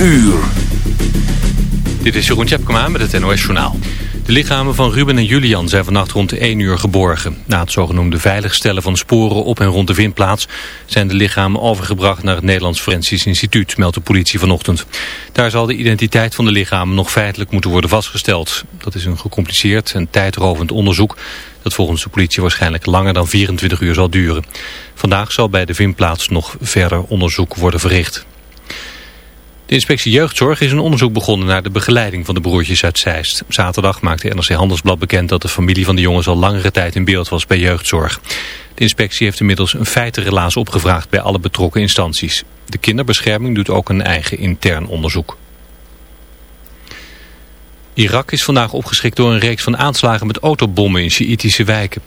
uur. Dit is Jeroen Tjepkema met het NOS Journaal. De lichamen van Ruben en Julian zijn vannacht rond 1 uur geborgen. Na het zogenoemde veiligstellen van sporen op en rond de vindplaats... zijn de lichamen overgebracht naar het Nederlands Forensisch Instituut... meldt de politie vanochtend. Daar zal de identiteit van de lichamen nog feitelijk moeten worden vastgesteld. Dat is een gecompliceerd en tijdrovend onderzoek... dat volgens de politie waarschijnlijk langer dan 24 uur zal duren. Vandaag zal bij de vindplaats nog verder onderzoek worden verricht. De inspectie jeugdzorg is een onderzoek begonnen naar de begeleiding van de broertjes uit Zeist. Zaterdag maakte NRC Handelsblad bekend dat de familie van de jongens al langere tijd in beeld was bij jeugdzorg. De inspectie heeft inmiddels een feitenrelaas opgevraagd bij alle betrokken instanties. De kinderbescherming doet ook een eigen intern onderzoek. Irak is vandaag opgeschrikt door een reeks van aanslagen met autobommen in Sjiitische wijken.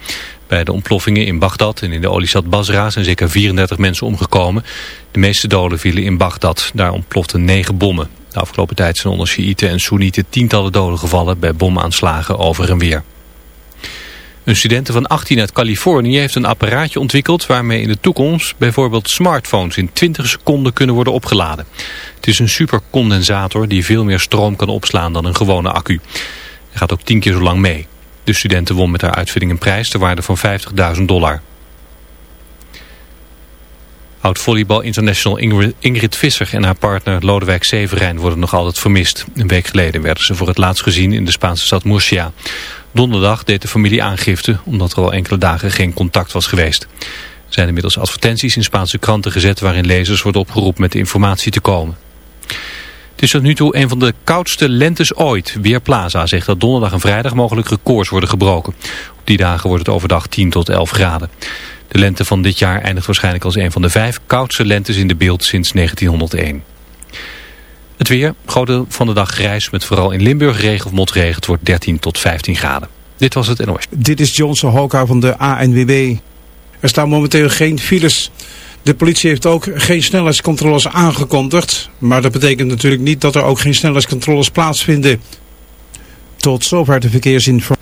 Bij de ontploffingen in Bagdad en in de oliestad Basra zijn zeker 34 mensen omgekomen. De meeste doden vielen in Bagdad. Daar ontploften negen bommen. De afgelopen tijd zijn onder Sjiiten en Soenieten tientallen doden gevallen bij bomaanslagen over en weer. Een student van 18 uit Californië heeft een apparaatje ontwikkeld waarmee in de toekomst bijvoorbeeld smartphones in 20 seconden kunnen worden opgeladen. Het is een supercondensator die veel meer stroom kan opslaan dan een gewone accu. Hij gaat ook 10 keer zo lang mee. De studenten won met haar uitvinding een prijs ter waarde van 50.000 dollar. Oud-volleybal international Ingrid Visser en haar partner Lodewijk Severijn worden nog altijd vermist. Een week geleden werden ze voor het laatst gezien in de Spaanse stad Murcia. Donderdag deed de familie aangifte omdat er al enkele dagen geen contact was geweest. Er zijn inmiddels advertenties in Spaanse kranten gezet waarin lezers worden opgeroepen met de informatie te komen. Het is tot nu toe een van de koudste lentes ooit. Weerplaza zegt dat donderdag en vrijdag mogelijk records worden gebroken. Op die dagen wordt het overdag 10 tot 11 graden. De lente van dit jaar eindigt waarschijnlijk als een van de vijf koudste lentes in de beeld sinds 1901. Het weer, groot deel van de dag grijs met vooral in Limburg regen of motregen. Het wordt 13 tot 15 graden. Dit was het NOS. Dit is Johnson Hoka van de ANWB. Er staan momenteel geen files. De politie heeft ook geen snelheidscontroles aangekondigd. Maar dat betekent natuurlijk niet dat er ook geen snelheidscontroles plaatsvinden. Tot zover de verkeersinformatie.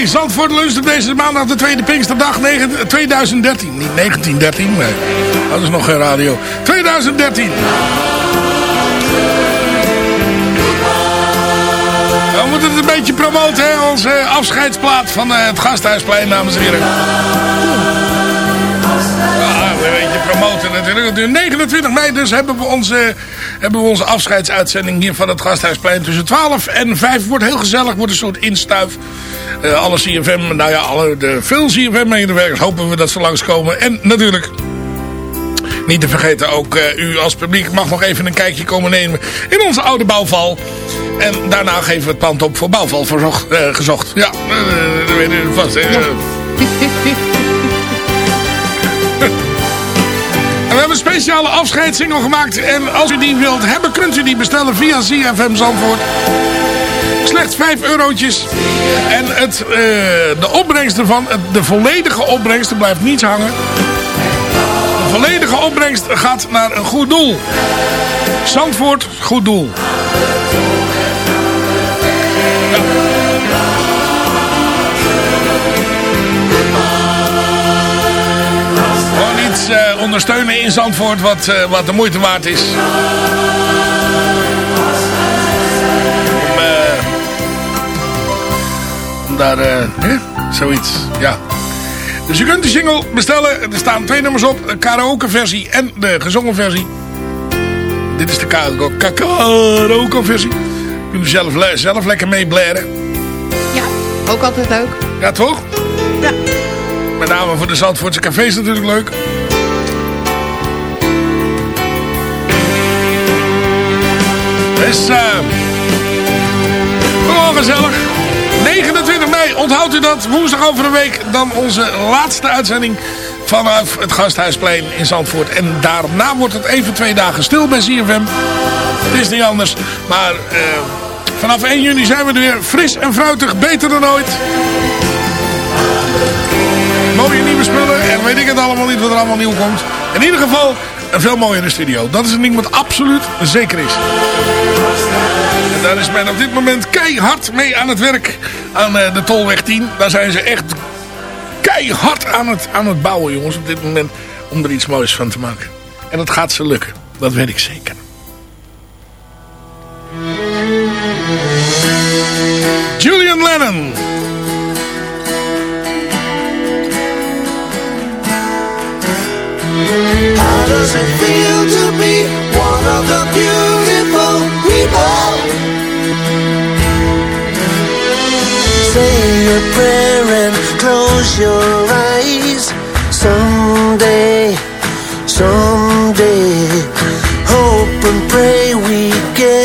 Bij Zandvoort Lunch op deze maandag de tweede Pinksterdag 9 2013. Niet 1913, nee. Dat is nog geen radio. 2013. We moeten het een beetje promoten, hè? Onze afscheidsplaat van eh, het Gasthuisplein, dames en heren. Ja, een beetje promoten natuurlijk. 29 mei dus hebben we onze, hebben we onze afscheidsuitzending hier van het Gasthuisplein. Tussen 12 en 5 wordt heel gezellig, wordt een soort instuif. Eh, alle CFM, nou ja, alle, de, veel CFM-medewerkers hopen we dat ze langskomen. En natuurlijk Niet te vergeten, ook eh, u als publiek mag nog even een kijkje komen nemen in onze oude bouwval. En daarna geven we het pand op voor bouwval verzocht, eh, gezocht. Ja, dat weet u vast. En we hebben een speciale afscheidssingel gemaakt. En als u die wilt hebben, kunt u die bestellen via ZFM Zandvoort. Slechts 5 eurotjes. En het, eh, de opbrengst ervan, de volledige opbrengst, blijft niets hangen. De volledige opbrengst gaat naar een goed doel. Zandvoort, goed doel. Gewoon iets eh, ondersteunen in Zandvoort wat, eh, wat de moeite waard is. Daar, eh, hè? zoiets, ja. Dus u kunt de single bestellen. Er staan twee nummers op. De karaoke versie en de gezongen versie. Dit is de karaoke karaoke versie. Kunt u zelf, zelf lekker mee blaren. Ja, ook altijd leuk. Ja, toch? Ja. Met name voor de Zandvoortse cafés natuurlijk leuk. Dus, gewoon gezellig. 29 mei, onthoudt u dat, woensdag over een week... dan onze laatste uitzending vanaf het Gasthuisplein in Zandvoort. En daarna wordt het even twee dagen stil bij CFM. Het is niet anders, maar... eh, vanaf 1 juni zijn we er weer fris en fruitig, beter dan ooit. Mooie nieuwe spullen en weet ik het allemaal niet wat er allemaal nieuw komt. In ieder geval een veel mooiere studio. Dat is een ding wat absoluut zeker is. Daar is men op dit moment keihard mee aan het werk aan eh, de Tolweg 10. Daar zijn ze echt keihard aan het, aan het bouwen jongens op dit moment. Om er iets moois van te maken. En dat gaat ze lukken. Dat weet ik zeker. Julian Lennon. How does it feel to be one of the beautiful people? Say a prayer and close your eyes. Someday, someday, hope and pray we get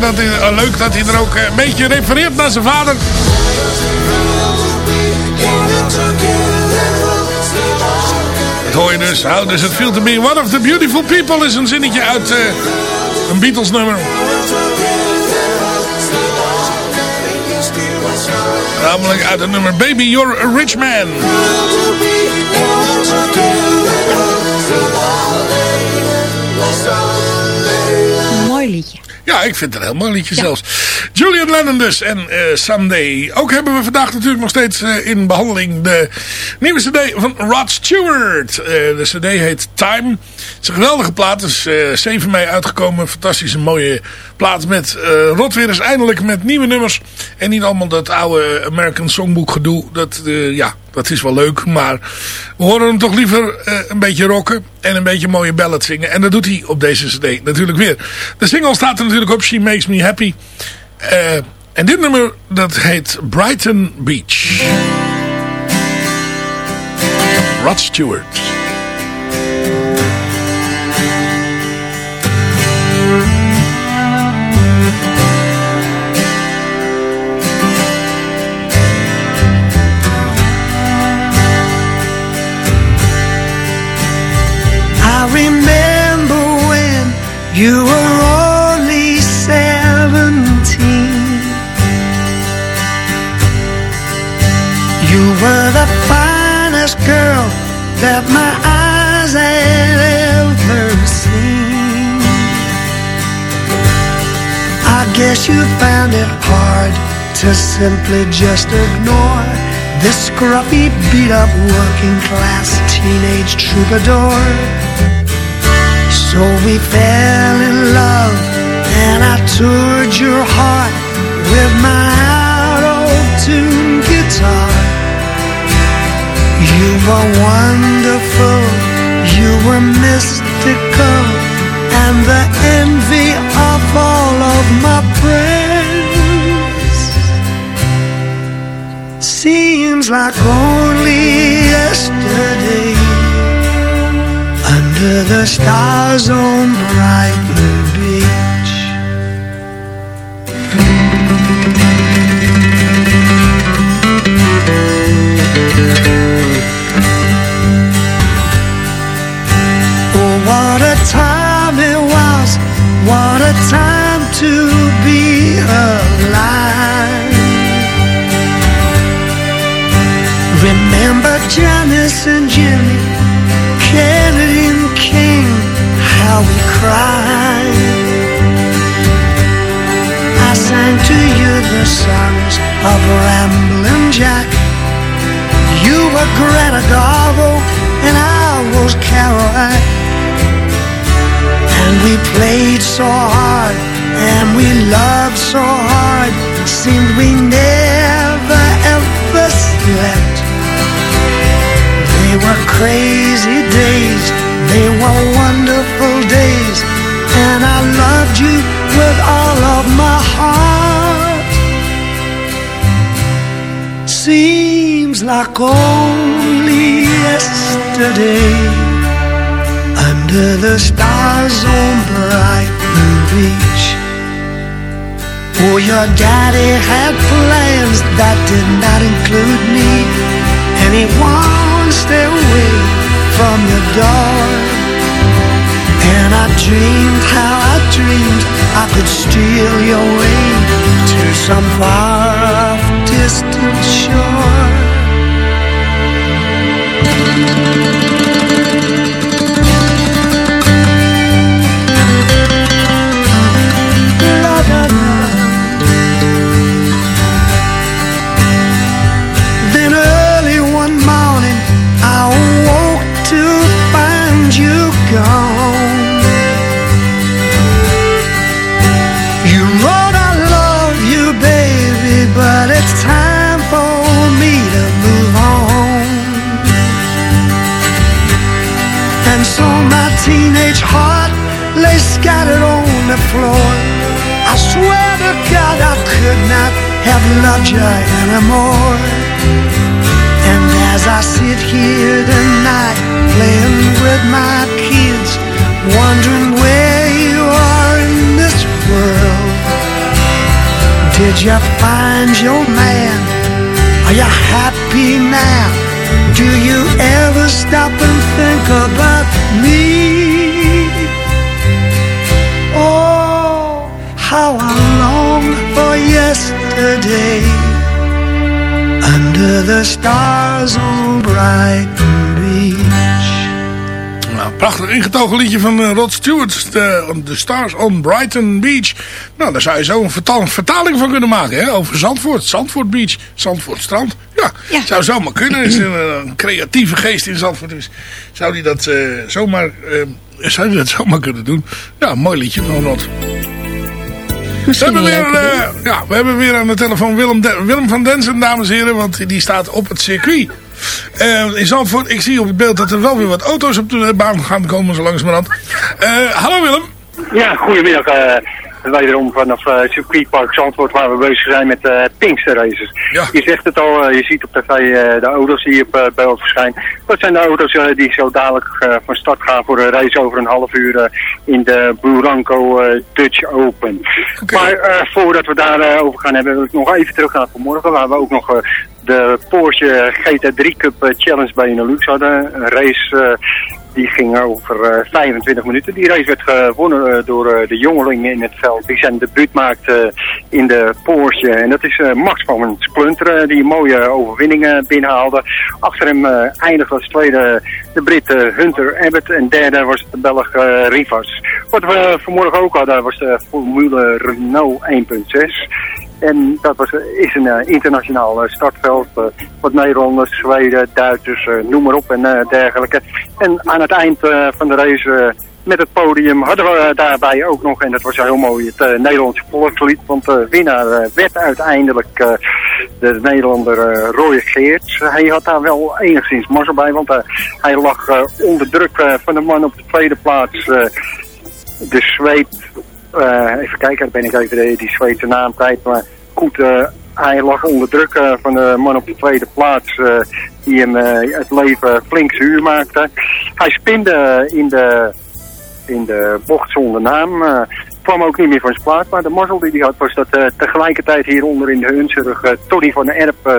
is lekker dat hij, eh, leuk dat hij er ook eh, een beetje refereert naar zijn vader. Je dus. How does it feel to be one of the beautiful people is een zinnetje uit eh, een Beatles nummer. Namelijk uit het nummer Baby You're a Rich Man. Mooi liedje. Ja, ik vind het een heel mooi liedje zelfs. Julian Lennon dus en eh Someday. Ook hebben we vandaag natuurlijk nog steeds eh, in behandeling de nieuwe cd van Rod Stewart. Eh, de cd heet Time. Het is een geweldige plaat. Het is eh, 7 mei uitgekomen. Fantastische mooie plaat met Rod weer eens eindelijk met nieuwe nummers. En niet allemaal dat oude American Songbook gedoe. Dat, ja, dat is wel leuk. Maar we horen hem toch liever een beetje rocken. En een beetje mooie ballads zingen. En dat doet hij op deze cd natuurlijk weer. De single staat er natuurlijk op. She Makes Me Happy. Eh, en dit nummer dat heet Brighton Beach. Rod Stewart. You were You were the finest girl that my eyes had ever seen. I guess you found it hard to simply just ignore this scruffy, beat up working class teenage troubadour. So we fell in love, and I toured your heart with my auto-tuned guitar. You were wonderful, you were mystical, and the envy of all of my friends. Seems like only yesterday under the stars on Brighton to be alive! Remember Janice and Jimmy, Kennedy and King, how we cried. I sang to you the songs of Ramblin' Jack. You were Greta Garbo and I was Caroline. And we played so hard and we loved so hard. Seemed we never ever slept. They were crazy days, they were wonderful days, and I loved you with all of my heart. Seems like only yesterday, under the stars on Brighton Beach. Oh, your daddy had plans that did not include me, and he one step away from your door. And I dreamed how I dreamed I could steal your way to some far off distant shore. Prachtig ingetogen liedje van eh, Rod Stewart. De, The Stars on Brighton Beach. Nou, daar zou je zo een vertal- vertaling van kunnen maken. Hè? Over Zandvoort. Zandvoort Beach. Zandvoort Strand. Ja, Ja. zou zomaar kunnen. Er een, een creatieve geest in Zandvoort is. Zou die dat, eh, zomaar, eh, zou die dat zomaar kunnen doen. Ja, mooi liedje van Rod. We hebben, een weer, eh, ja, we hebben weer aan de telefoon Willem, De- Willem van Densen, dames en heren. Want die staat op het circuit. Eh, in Zandvoort, ik zie op het beeld dat er wel weer wat auto's op de baan gaan komen zo langzamerhand. Eh hallo Willem. Ja, goedemiddag. Wederom vanaf eh circuitpark Zandvoort waar we bezig zijn met eh Pinkster races. Ja. Je zegt het al, eh, je ziet op tv eh, de auto's die op eh, beeld verschijnen. Dat zijn de auto's die zo dadelijk van start gaan voor een race over een half uur in de Buranco Dutch Open. Maar voordat we daarover over gaan hebben, wil ik nog even terug gaan vanmorgen waar we ook nog... de Porsche GT3 Cup Challenge bij Benelux hadden. Een race die ging over eh, 25 minuten. Die race werd gewonnen eh, door eh, de jongeling in het veld. Die zijn debuut maakte in de Porsche. En dat is eh, Max van Splunteren die een mooie overwinning eh, binnenhaalde. Achter hem eh, eindigde als tweede de Brit eh, Hunter Abbott. En derde was de Belg eh, Rivas. Wat we vanmorgen ook hadden was de Formule Renault 1.6. En dat was, is een eh, internationaal eh, startveld. eh, wat Nederlanders, Zweden, Duitsers, noem maar op en dergelijke. En aan het eind van de race met het podium hadden we daarbij ook nog, en dat was heel mooi, het Nederlandse volkslied. Want de winnaar werd uiteindelijk de Nederlander Roy Geerts. Hij had daar wel enigszins mazzel bij, want hij lag onder druk van de man op de tweede plaats. de Zweed, eh, even kijken, daar ben ik even die Zweedse naam kwijt, maar goed, eh, hij lag onder druk eh, van de man op de tweede plaats, eh, die hem eh, het leven flink zuur maakte. Hij spinde in de, in de bocht zonder naam, eh, kwam ook niet meer van zijn plaats, maar de mazzel die hij had was dat eh, tegelijkertijd hieronder in de Hunzerug eh, Tony van Erp eh,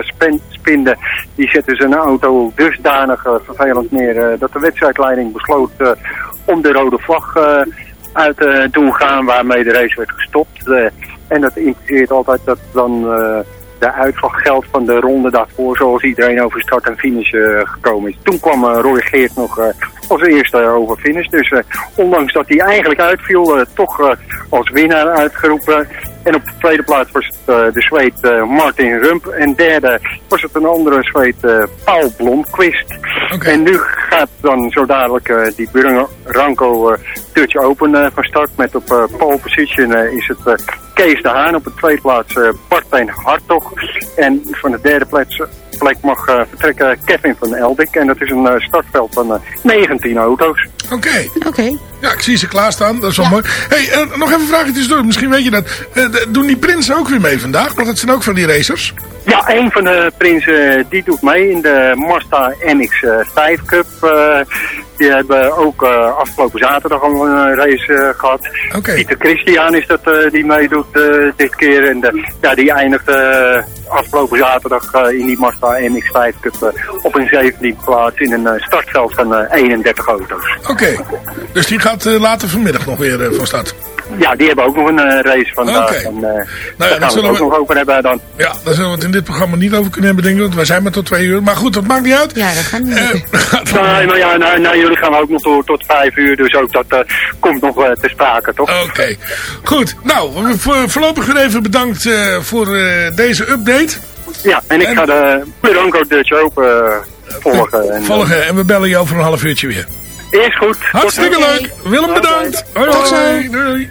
spinde. Die zette zijn auto dusdanig eh, vervelend neer eh, dat de wedstrijdleiding besloot eh, om de rode vlag eh, uit te doen gaan waarmee de race werd gestopt. Eh, en dat impliceert altijd dat dan eh, de uitslag geldt van de ronde daarvoor, zoals iedereen over start en finish gekomen is. Toen kwam Roy Geert nog als eerste over finish. Dus ondanks dat hij eigenlijk uitviel, toch als winnaar uitgeroepen. En op de tweede plaats was het eh, de Zweed eh, Martin Rump. En derde was het een andere Zweed, eh, Paul Blomqvist. Oké. En nu gaat dan zo dadelijk die Ranko Dutch Open van start. Met op pole position is het Kees de Haan. Op de tweede plaats Bartijn Hartog. En van de derde plaats, plek mag eh, vertrekken Kevin van Eldik. En dat is een eh, startveld van eh, 19 auto's. Oké. Oké. Ja, ik zie ze klaarstaan. Dat is wel mooi. hey, eh, nog even een vraagje tussendoor. Misschien weet je dat. Eh, doen die prinsen ook weer mee vandaag? Want dat zijn ook van die racers. Ja, een van de prinsen die doet mee in de Mazda MX-5 Cup. eh, die hebben ook eh, afgelopen zaterdag al een race eh, gehad. Pieter Christian is dat eh, die meedoet eh, dit keer. En de, ja, die eindigde eh, afgelopen zaterdag eh, in die Mazda MX-5 Cup eh, op een 17 plaats in een eh, startveld van eh, 31 auto's. Oké. Dus die gaat eh, later vanmiddag nog weer eh, van start. Ja, die hebben ook nog een eh, race vandaag. Oké. En, eh, Nou daar dan gaan we zullen het ook we- nog over hebben dan. Ja, daar zullen we het in dit programma niet over kunnen hebben, denk ik. Want wij zijn maar tot twee uur. Maar goed, dat maakt niet uit. Ja, dat gaat niet. Eh, Nee, maar ja, nou, nou, jullie gaan ook nog door tot vijf uur, dus ook dat eh, komt nog te sprake, toch? Oké. Goed. Nou, we- voor, voorlopig weer even bedankt eh, voor eh, deze update. Ja, en ik En- ga de Puranco Dutch Open eh, volgen. En, Volgen. En we bellen je over een half uurtje weer. Eerst goed. Hartstikke leuk. Willem, bedankt. Hoi, hoi. Doei.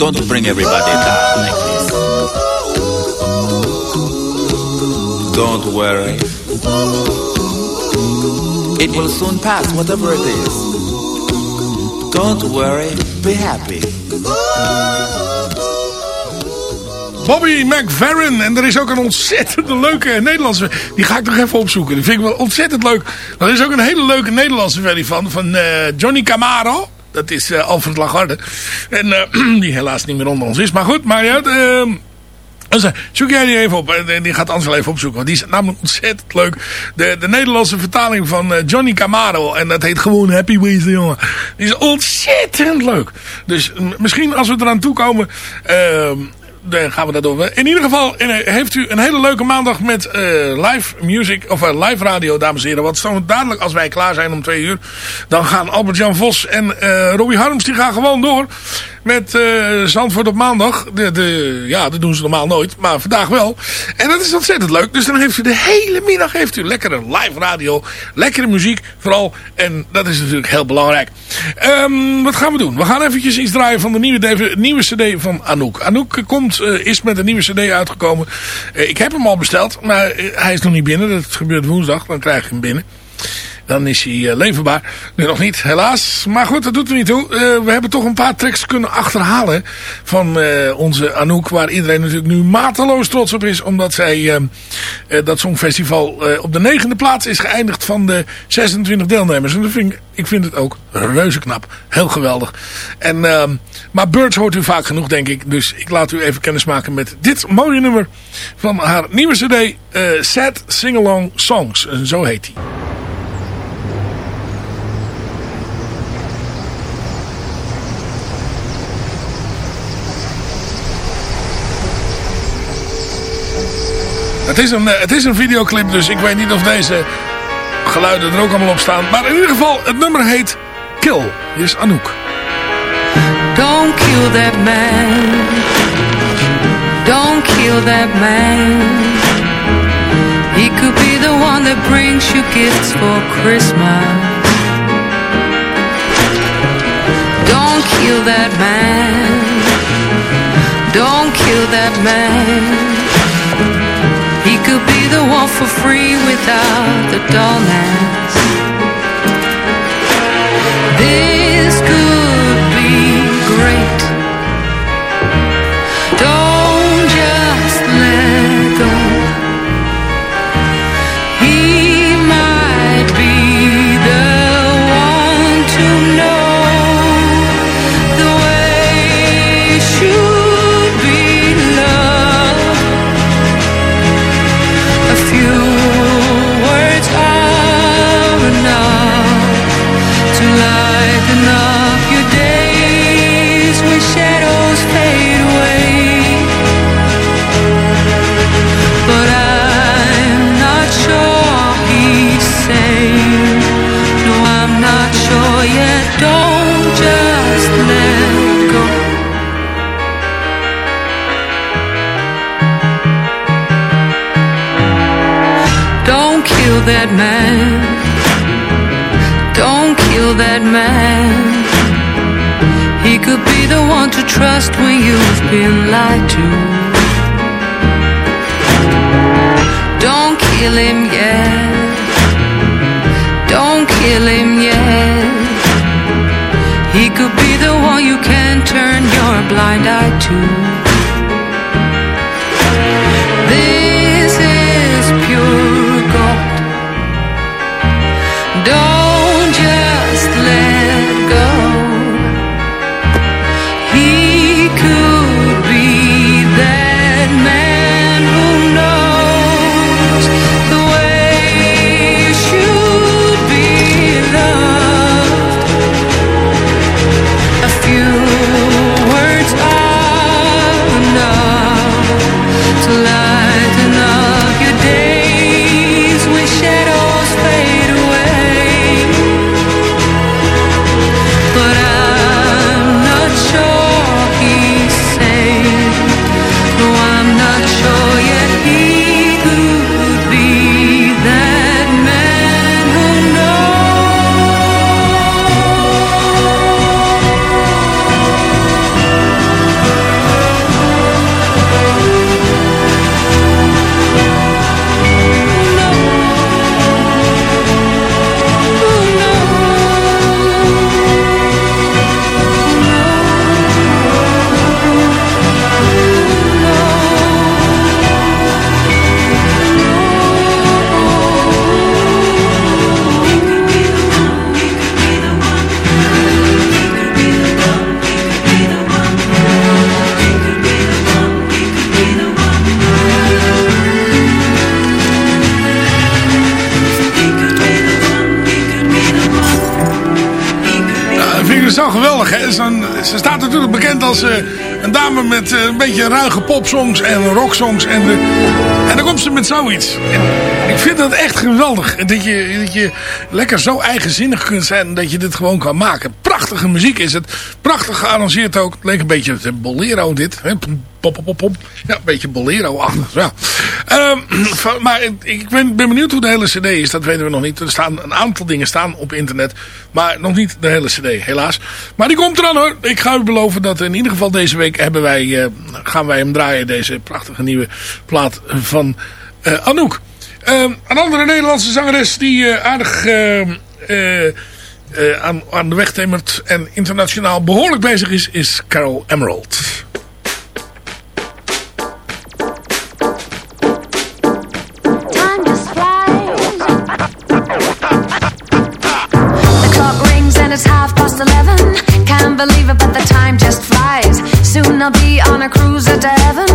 Don't bring everybody down like this. Don't worry. It will soon pass, whatever it is. Don't worry, be happy. Bobby McFerrin. En er is ook een ontzettend leuke Nederlandse... Die ga ik nog even opzoeken. Die vind ik wel ontzettend leuk. Er is ook een hele leuke Nederlandse versie van. Van eh, Johnny Camaro. Dat is eh, Alfred Lagarde. En eh, die helaas niet meer onder ons is. Maar goed, maar ja... ehm, dus, eh, zoek jij die even op. Die gaat Ansel even opzoeken. Want die is namelijk ontzettend leuk. De, de Nederlandse vertaling van Johnny Camaro. En dat heet gewoon Happy Weasel, jongen. Die is ontzettend leuk. Dus misschien als we eraan toekomen... ehm dan gaan we dat doen. In ieder geval eh, heeft u een hele leuke maandag met eh, live music, of eh, live radio, dames en heren. Want zo dadelijk, als wij klaar zijn om twee uur, dan gaan Albert-Jan Vos en eh Robbie Harms, die gaan gewoon door met eh Zandvoort op maandag. De, de, ja, dat doen ze normaal nooit, maar vandaag wel. En dat is ontzettend leuk. Dus dan heeft u de hele middag heeft u lekkere live radio, lekkere muziek vooral. En dat is natuurlijk heel belangrijk. Ehm, wat gaan we doen? We gaan eventjes iets draaien van de nieuwe, DV nieuwe cd van Anouk. Anouk komt, eh, is met een nieuwe cd uitgekomen. Eh, ik heb hem al besteld, maar hij is nog niet binnen. Dat gebeurt woensdag, dan krijg ik hem binnen. Dan is hij eh, leverbaar. Nu nog niet, helaas. Maar goed, dat doet er niet toe. Eh, we hebben toch een paar tracks kunnen achterhalen van eh, onze Anouk. Waar iedereen natuurlijk nu mateloos trots op is. Omdat zij dat Songfestival op de negende plaats is geëindigd van de 26 deelnemers. En dat vind ik, ik vind het ook reuze knap. Heel geweldig. En, ehm, maar Birds hoort u vaak genoeg, denk ik. Dus ik laat u even kennismaken met dit mooie nummer van haar nieuwe cd. eh Sad Singalong Songs. En zo heet hij. Is, een, eh, het is een videoclip, dus ik weet niet of deze geluiden er ook allemaal op staan. Maar in ieder geval, het nummer heet Kill. Hier is Anouk. Don't kill that man. Don't kill that man. He could be the one that brings you gifts for Christmas. Don't kill that man. Don't kill that man. For free without the dullness. This that man. Don't kill that man. He could be the one to trust when you've been lied to. Don't kill him yet. Don't kill him yet. He could be the one you can turn your blind eye to. This en de, en dan komt ze met zoiets. Ik vind dat echt geweldig. Dat je, dat je lekker zo eigenzinnig kunt zijn dat je dit gewoon kan maken. Prachtige muziek is het. Prachtig gearrangeerd ook. Het leek een beetje bolero dit. Ja, een beetje bolero-achtig. Ja. Ehm, maar ik- ben, ben benieuwd hoe de hele cd is. Dat weten we nog niet. Er staan een aantal dingen staan op internet. Maar nog niet de hele cd, helaas. Maar die komt eraan hoor. Ik ga u beloven dat in ieder geval deze week hebben wij, eh, gaan wij hem draaien. Deze prachtige nieuwe plaat van eh, Anouk. Ehm, een andere Nederlandse zangeres die eh, aardig ehm, eh, eh, aan, aan de weg timmert en internationaal behoorlijk bezig is, is Carol Emerald. I'll be on a cruise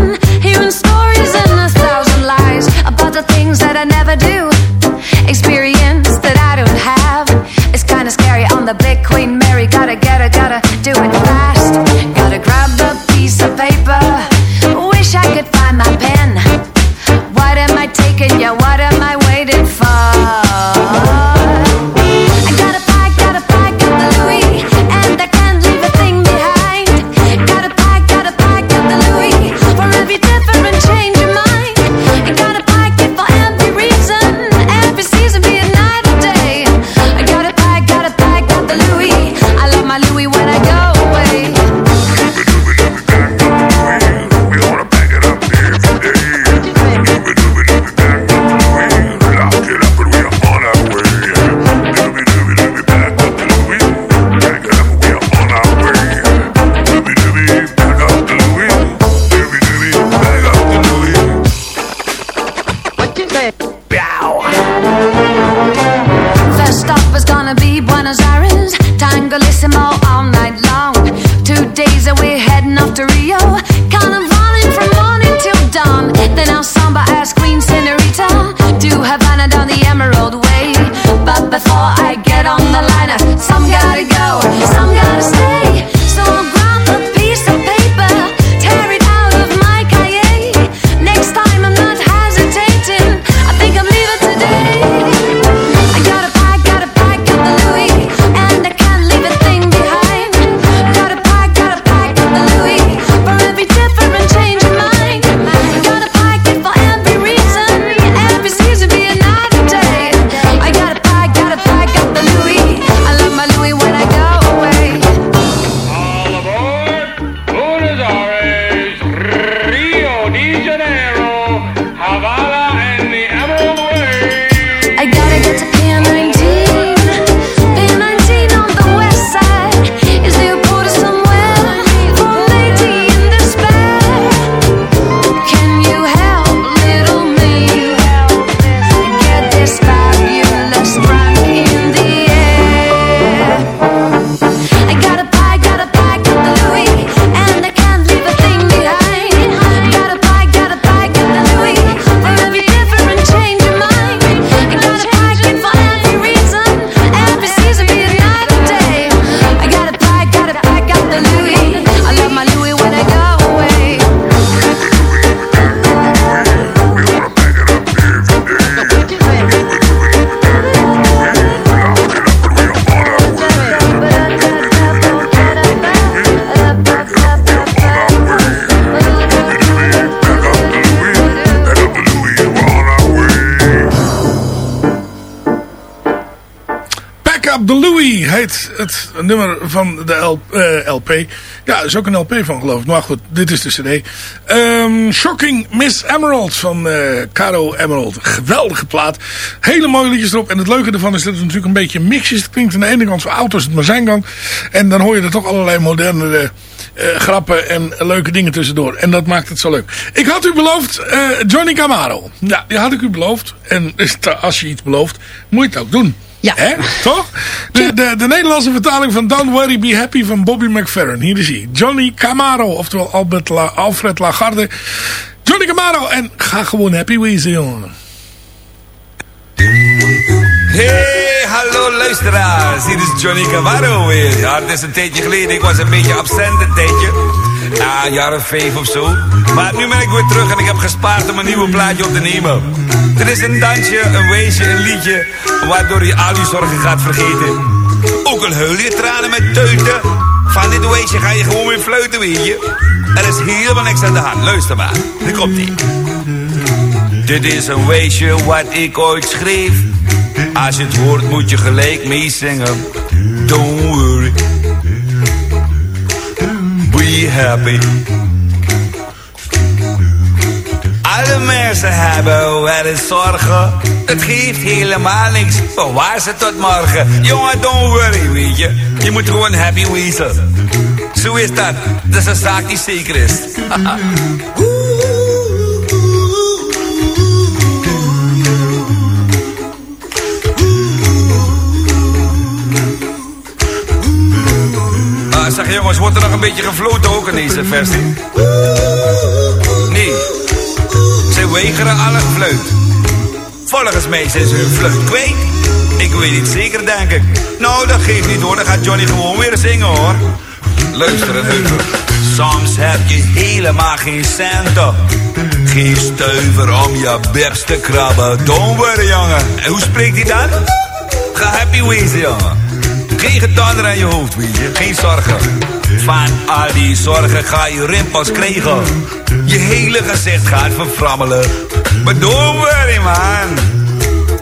something else Het nummer van de L- eh, LP. Ja, er is ook een LP van geloof ik. Maar goed, dit is de cd. Ehm, Shocking Miss Emerald van eh, Caro Emerald. Geweldige plaat. Hele mooie liedjes erop. En het leuke ervan is dat het natuurlijk een beetje mix is. Het klinkt aan de ene kant zo oud als het maar zijn. En dan hoor je er toch allerlei moderne eh, grappen en leuke dingen tussendoor. En dat maakt het zo leuk. Ik had u beloofd Johnny Camaro. Ja, die had ik u beloofd. En als je iets belooft, moet je het ook doen. Ja. Hè? Toch? De, de, de Nederlandse vertaling van Don't Worry Be Happy van Bobby McFerrin. Hier is hij. Johnny Camaro. Oftewel Albert La, Alfred Lagarde. Johnny Camaro. En ga gewoon happy wezen, jongen. Hey, hallo luisteraars. Hier is Johnny Cavallo weer. Ja, het is een tijdje geleden. Ik was een beetje absent een tijdje. Ja, een jaar of vijf of zo. Maar nu ben ik weer terug en ik heb gespaard om een nieuwe plaatje op te nemen. Er is een dansje, een weesje, een liedje... waardoor je al je zorgen gaat vergeten. Ook huil je tranen met teuten... van dit weesje ga je gewoon weer fluiten, weet je. Er is helemaal niks aan de hand. Luister maar. Hier komt ie. Dit is een weesje wat ik ooit schreef. Als je het hoort moet je gelijk meezingen. Don't worry. Be happy. Alle mensen hebben wel eens zorgen. Het geeft helemaal niks. Bewaar ze tot morgen. Jongen, don't worry, weet je. Je moet gewoon happy wezen. Zo is dat. Dat is een zaak die zeker is. Zeg jongens, wordt er nog een beetje gefloten ook in deze versie? Nee. Ze weigeren alle gefluit. Volgens mij zijn ze hun fluit kwijt. Ik weet niet zeker, denk ik. Nou, dat geeft niet hoor. Dan gaat Johnny gewoon weer zingen hoor. Luister heuvel. Soms heb je helemaal geen centen. Geen stuiver om je bibs te krabben. Don't worry, jongen. En hoe spreekt hij dan? Ga happy wezen, jongen. Geen gedonder aan je hoofd. Geen zorgen. Van al die zorgen ga je rimpels krijgen. Je hele gezicht gaat verframmelen. Maar worry, man.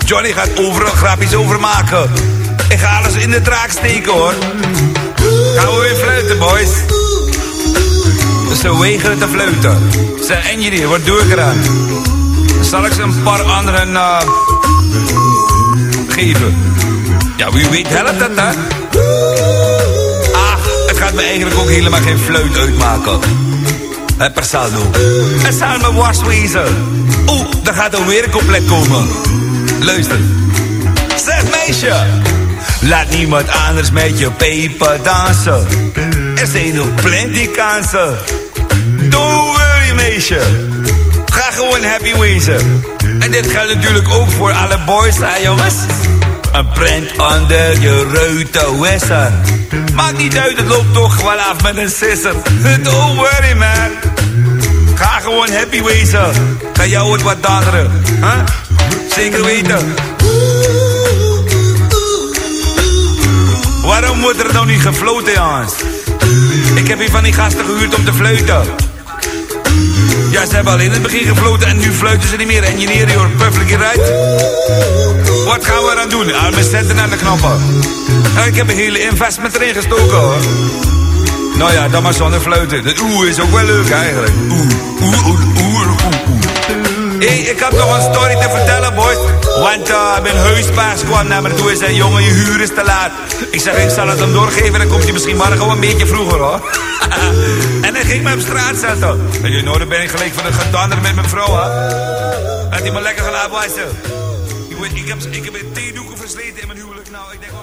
Johnny gaat overal grapjes over maken. Ik ga alles in de draak steken, hoor. Gaan we weer fluiten, boys. Ze weigeren te fluiten. Ze engineer, ik eraan? Zal ik ze een paar andere uh, geven? Ja, wie weet helpt dat, hè? Ach, het gaat me eigenlijk ook helemaal geen fluit uitmaken. Hé, per saldo. Het zal me was wezen. Oeh, daar gaat er weer een compleet komen. Luister. Zeg meisje. Laat niemand anders met je peper dansen. Er zijn nog plenty kansen. Don't worry meisje. Ga gewoon happy wezen. En dit geldt natuurlijk ook voor alle boys, hè jongens. Een print onder je ruiten wisser. Maakt niet uit, het loopt toch wel af met een sisser. Don't worry man. Ga gewoon happy wezen. Ga jou het wat daderen. Huh? Zeker weten. Waarom wordt er nou niet gefloten, Jans? Ik heb hier van die gasten gehuurd om te fluiten. Ja, ze hebben al in het begin gefloten en nu fluiten ze niet meer. Engineer, joh, perfect eruit. Wat gaan we eraan doen? Aan mijn centen aan de knoppen. Nou, ik heb een hele investment erin gestoken, hoor. Nou ja, dan maar zonder fluiten. De oeh is ook wel leuk, eigenlijk. Oeh, oeh, oeh, oeh, oeh. Hé, ik heb nog een story te vertellen, boys. Want uh, mijn huisbaas kwam naar me toe en zei... Jongen, je huur is te laat. Ik zeg, ik zal het hem doorgeven... dan komt hij misschien morgen een beetje vroeger, hoor. en hij ging me op straat zetten. En je dan ben ik gelijk van een gedander met mijn vrouw, hè. Had hij me lekker gelaten wassen. Ik, ik, heb, ik heb theedoeken versleten in mijn huwelijk. Nou, ik denk wel 500, hoor.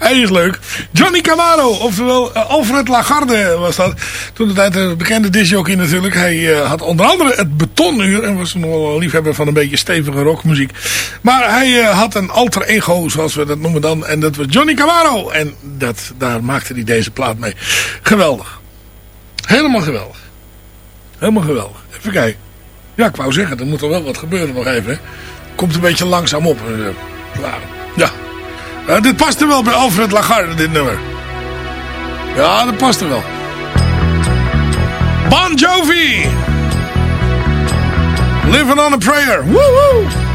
Hij is leuk. Johnny Camaro, oftewel uh, Alfred Lagarde was dat. Toen de tijd een bekende discjockey natuurlijk. Hij uh, had onder andere het betonuur en was nog liefhebber van een beetje stevige rockmuziek. Maar hij had een alter ego, zoals we dat noemen dan. En dat was Johnny Camaro. En dat, daar maakte hij deze plaat mee. Geweldig. Helemaal geweldig. Helemaal geweldig. Even kijken. Ja, ik wou zeggen, er moet er wel wat gebeuren nog even. Hè. Komt een beetje langzaam op. Ja. Dit past er wel bij Alfred Lagarde, dit nummer. Ja, dat past er wel. Bon Jovi! Living on a prayer. Woehoe!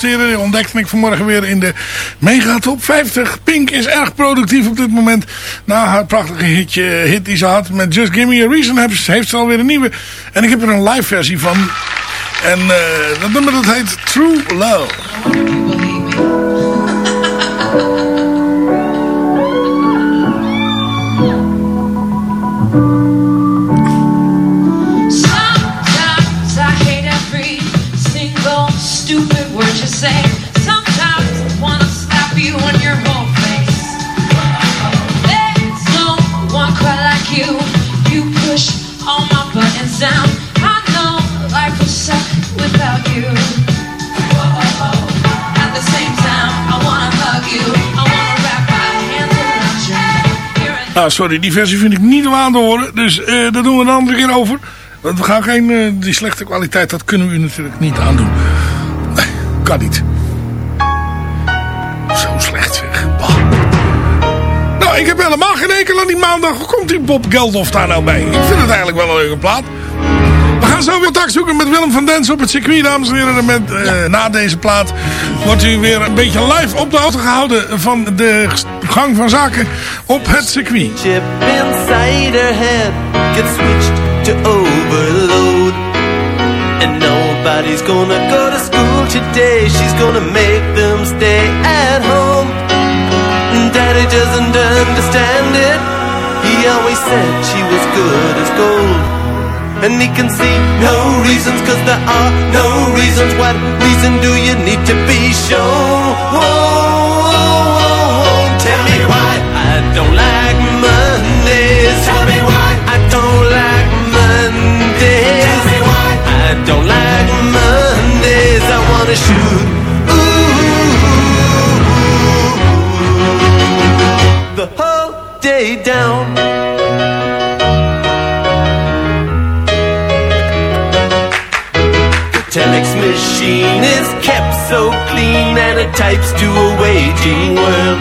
Dames. Ontdekte ik vanmorgen weer in de Mega Top 50. Pink is erg productief op dit moment. Na haar prachtige hitje, hit die ze had met Just Give Me A Reason heeft ze, alweer een nieuwe. En ik heb er een live versie van. En eh, dat nummer dat heet True Love. Nou, sorry, die versie vind ik niet om aan te horen. Dus eh daar doen we een andere keer over. Want we gaan geen, eh, die slechte kwaliteit, dat kunnen we u natuurlijk niet aandoen. Nee, kan niet. Zo slecht zeg. Nou, ik heb helemaal geen enkel aan die maandag. Hoe komt die Bob Geldof daar nou bij? Ik vind het eigenlijk wel een leuke plaat. We gaan zo weer contact zoeken met Willem van Dens op het circuit, dames en heren. En Met, eh, Na deze plaat wordt u weer een beetje live op de hoogte gehouden van de gang van zaken op het circuit. chip inside her head gets switched to overload. And nobody's gonna go to school today. She's gonna make them stay at home. Daddy doesn't understand it. He always said she was good as gold. And he can see no reasons, cause there are no reasons. What reason do you need to be shown? Tell me why I don't like Mondays. Tell me why I don't like Mondays. Tell me why I don't like Mondays. I wanna shoot. Ooh, the whole day down. Machine is kept so clean and it types to a waging world.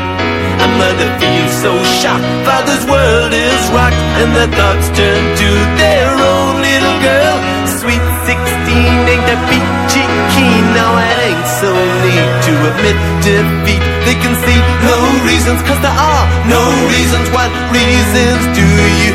A mother feels so shocked, father's world is rocked, and their thoughts turn to their own little girl. Sweet 16 ain't that peachy keen, now it ain't so neat to admit defeat. They can see no reasons, cause there are no reasons. What reasons do you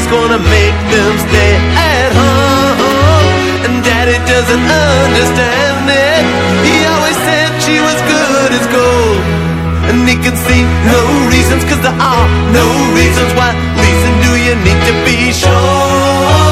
She's gonna make them stay at home. And daddy doesn't understand it. He always said she was good as gold. And he can see no reasons, cause there are no reasons. why. reason do you need to be sure?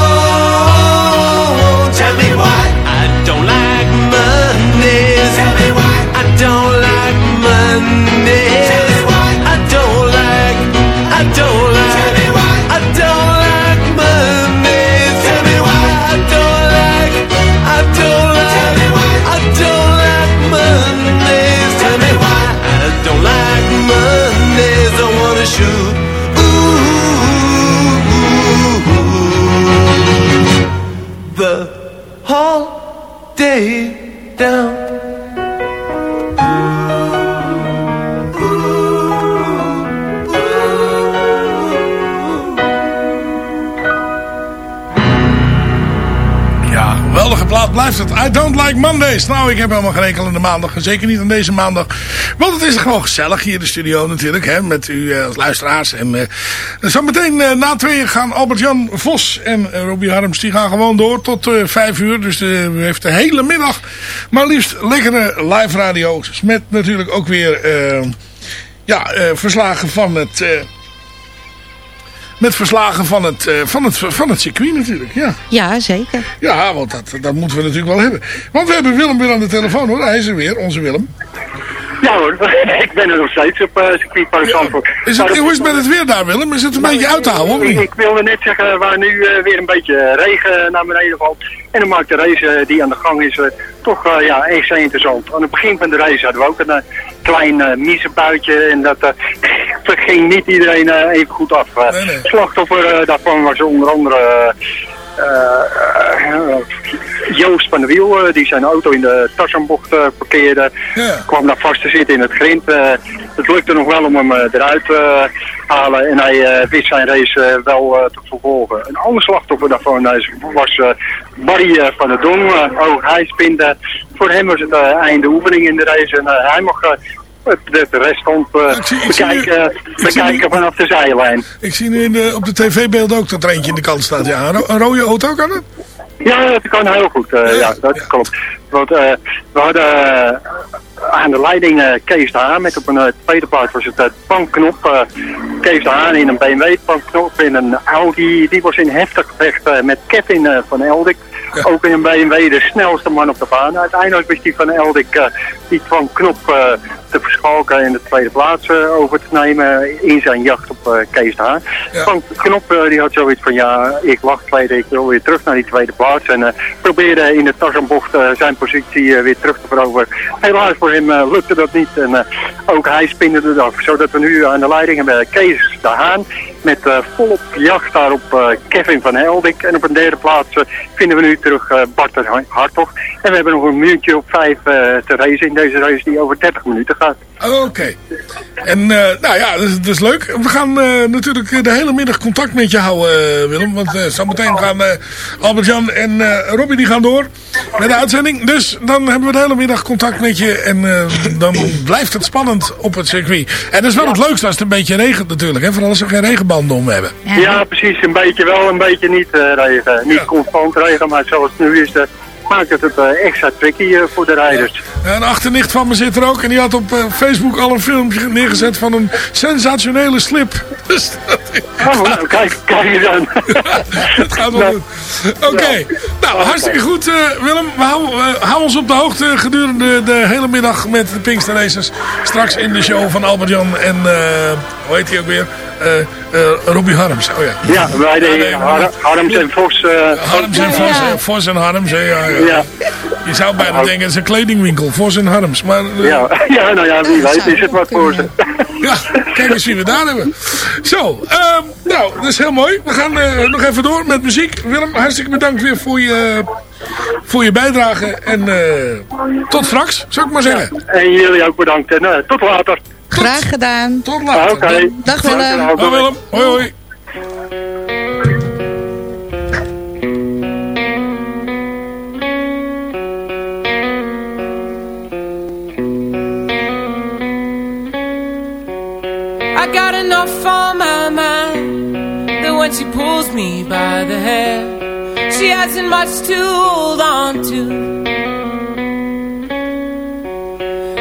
I don't like Mondays. Nou, ik heb helemaal geen enkel aan de maandag. Zeker niet aan deze maandag. Want het is gewoon gezellig hier in de studio natuurlijk. Hè, met u eh, als luisteraars. En uh, zometeen uh, na tweeën gaan Albert-Jan Vos en uh, Robbie Harms. Die gaan gewoon door tot vijf uur. Dus u heeft de hele middag maar liefst lekkere live radio's. Met natuurlijk ook weer ja, verslagen van het met verslagen van het, uh, van het, van het circuit natuurlijk, ja. Ja, zeker. Ja, want dat, dat moeten we natuurlijk wel hebben. Want we hebben Willem weer aan de telefoon hoor. Hij is er weer, onze Willem. Ja hoor, ik ben er nog steeds op uh, circuitpark Zandvoort. Is het, hoe is het met het weer daar Willem? Is het een beetje uit te houden of Ik, niet? ik wilde net zeggen waar nu uh, weer een beetje regen naar beneden valt. En dan maakt de race die aan de gang is toch ja, echt interessant. Aan het begin van de race hadden we ook een klein uh, miezenbuitje en dat ging niet iedereen even goed af. Nee, nee. Slachtoffer daarvan was onder andere Joost van der Wiel, die zijn auto in de Tarzanbocht parkeerde. Ja. Kwam daar vast te zitten in het grind. het lukte nog wel om hem eruit te halen en hij wist zijn race wel te vervolgen. Een ander slachtoffer daarvan was Barry van der Dong. ook hij spinde. Voor hem was het einde oefening in de race en hij mag de, de reststand uh, bekijken, bekijken vanaf de zijlijn. Ik zie nu in de, op de tv-beeld ook dat er eentje in de kant staat. Ja, een, ro een rode auto kan het? Ja, dat kan heel goed. Uh, ja, ja, dat ja. klopt. Want uh, we hadden aan de leiding Kees de Haan met op een tweede plaats was het bankknop. Kees de Haan in een BMW bankknop in een Audi. Die was in heftig gevecht met Kevin van Eldik. Ja. Ook in een BMW de snelste man op de baan. Uiteindelijk wist hij van Eldik die van Knop te verschalken en de tweede plaats over te nemen in zijn jacht op Kees de Haan. Ja. Van Knop die had zoiets van ja, ik wacht tweede, ik wil weer terug naar die tweede plaats. En probeerde in de Tarzanbocht zijn positie weer terug te veroveren. Helaas voor hem lukte dat niet en ook hij spinde het af. Zodat we nu aan de leiding hebben Kees de Haan met volop jacht daar op Kevin van Eldik. En op een derde plaats vinden we nu terug Bart Hartog. En we hebben nog een minuutje op vijf te racen in deze race die over 30 minuten gaat. Oké. Okay. En nou ja, dat is, dat is, leuk. We gaan natuurlijk de hele middag contact met je houden, Willem. Want zometeen gaan Albert-Jan en Robbie die gaan door met de uitzending. Dus dan hebben we de hele middag contact met je. En dan blijft het spannend op het circuit. En dat is wel ja. het leukste als het een beetje regent natuurlijk. Hè? Vooral als we geen om hebben. Ja, precies. Een beetje wel, een beetje niet regen. Niet constant regen, maar zoals het nu is, uh, maakt het het uh, extra tricky uh, voor de rijders. Ja. Een achternicht van me zit er ook en die had op Facebook al een filmpje neergezet van een sensationele slip. Dus oh, nou, kijk, kijk je dan. het gaat wel goed. Oké, okay. nou hartstikke goed Willem. We houden hou ons op de hoogte gedurende de hele middag met de Pinkster Racers. Straks in de show van Albert-Jan en hoe heet hij ook weer? Uh, uh, Robbie Harms. Oh ja. Ja, wij de ja, Har Harms en Vos. Uh, Harms en Vos, ja. Vos en Harms. Ja, ja, ja. Je zou bijna denken, het is een kledingwinkel. Vos en Harms. Maar, ja. ja, nou ja, wie weet is het wat voor ze. ja, kijk eens wie we daar hebben. Zo, um, nou, dat is heel mooi. We gaan nog even door met muziek. Willem, hartstikke bedankt weer voor je, voor je bijdrage. En tot straks, zou ik maar zeggen. En jullie ook bedankt. En tot later. Graag gedaan. Tot later. Oké. Okay. Dag Willem. Dag Willem. Hoi hoi. Enough on my mind that when she pulls me by the hair, she hasn't much to hold on to.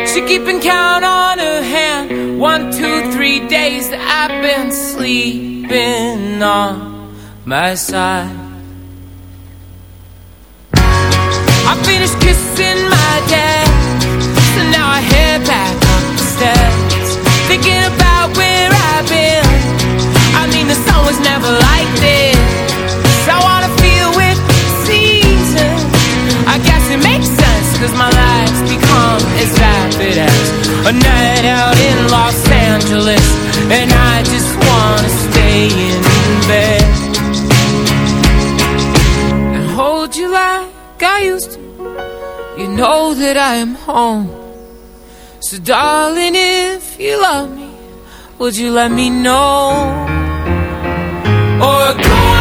She keeping count on her hand. One, two, three days that I've been sleeping on my side. I finished kissing my dad, so now I head back up the steps, thinking about where I've been. I mean, the sun was never like this. I wanna feel with the season. I guess it makes sense, cause my life's become as vapid as a night out in Los Angeles. And I just wanna stay in bed and hold you like I used to. You know that I am home. So, darling, if you love me, would you let me know? Or go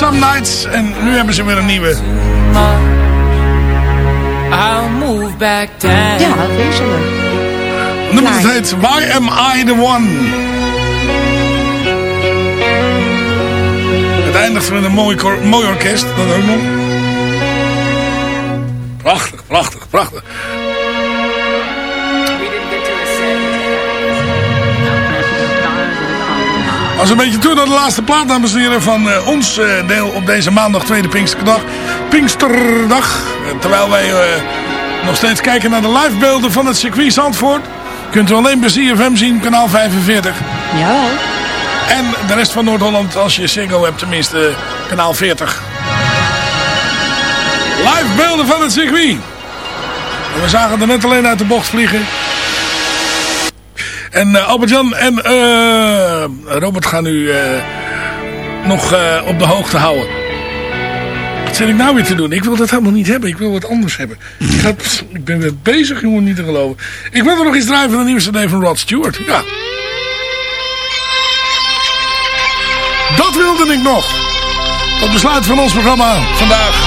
met Some Nights. En nu hebben ze weer een nieuwe. I'll move back down. Ja, hem. Het nummer dat heet Why Am I The One. Het eindigt met een mooi, mooi orkest. Dat ook nog. Prachtig, prachtig, prachtig. Als een beetje toe naar de laatste plaat, dames en heren, van eh, ons eh, deel op deze maandag, tweede Pinksterdag. Pinksterdag. Eh, terwijl wij nog steeds kijken naar de livebeelden van het circuit Zandvoort. Kunt u alleen bij CFM zien, kanaal 45. Jawel. En de rest van Noord-Holland, als je Ziggo hebt, tenminste kanaal 40. Livebeelden van het circuit. En we zagen er net alleen uit de bocht vliegen. En eh, Albert-Jan en eh, Robert gaan u eh, nog op de hoogte houden. Wat zit ik nou weer te doen? Ik wil dat helemaal niet hebben. Ik wil wat anders hebben. Ik, ga, ik ben weer bezig, jongen, niet te geloven. Ik wil er nog iets draaien van de nieuwe cd van Rod Stewart. Ja. Dat wilde ik nog. Tot besluit van ons programma vandaag.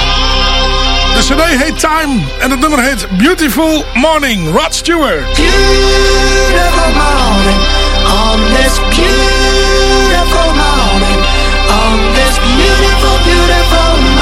Cd heet Time en het nummer heet Beautiful Morning. Rod Stewart. beautiful morning, on this beautiful morning, on this beautiful, beautiful morning,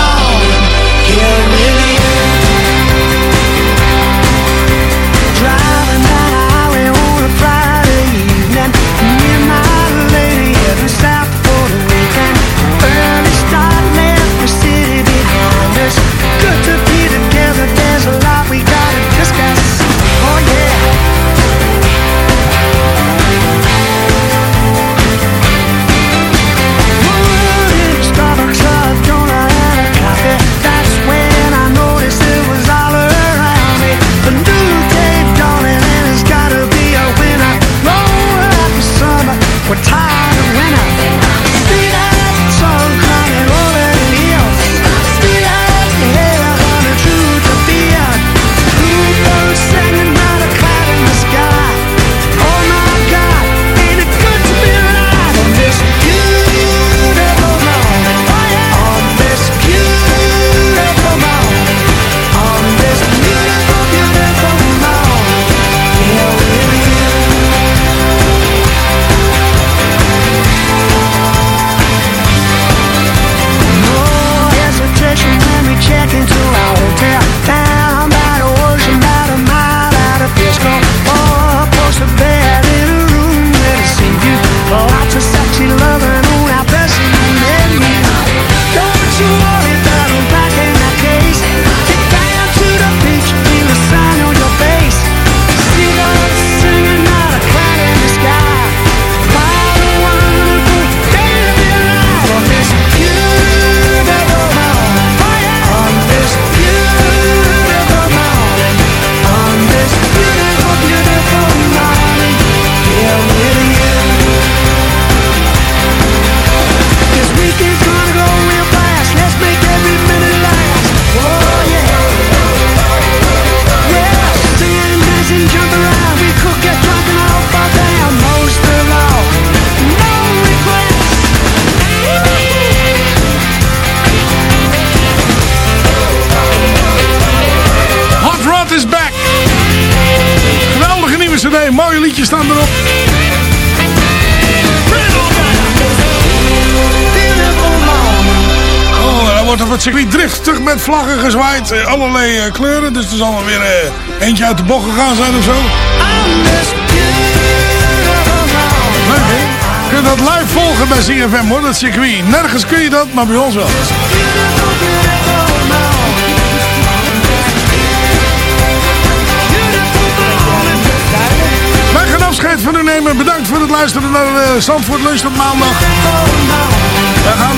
circuit driftig met vlaggen gezwaaid. Allerlei eh, kleuren. Dus er zal wel weer eh, eentje uit de bocht gegaan zijn of zo. Leuk hè? Kun je dat live volgen bij CFM hoor, dat circuit. Nergens kun je dat, maar bij ons wel. Wij gaan afscheid van u nemen. Bedankt voor het luisteren naar de Zandvoort Lunch op maandag. We gaan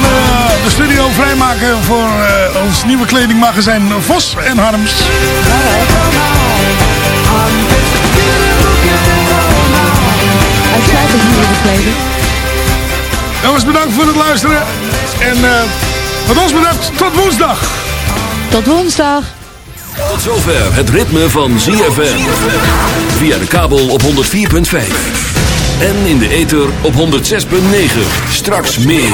de studio vrijmaken voor eh, ons nieuwe kledingmagazijn Vos en Harms. Uitsluitend nieuwe kleding. Jongens, bedankt voor het luisteren. En eh, wat ons betreft, tot woensdag. Tot woensdag. Tot zover het ritme van ZFM. Via de kabel op 104.5. En in de ether op 106.9. Straks meer.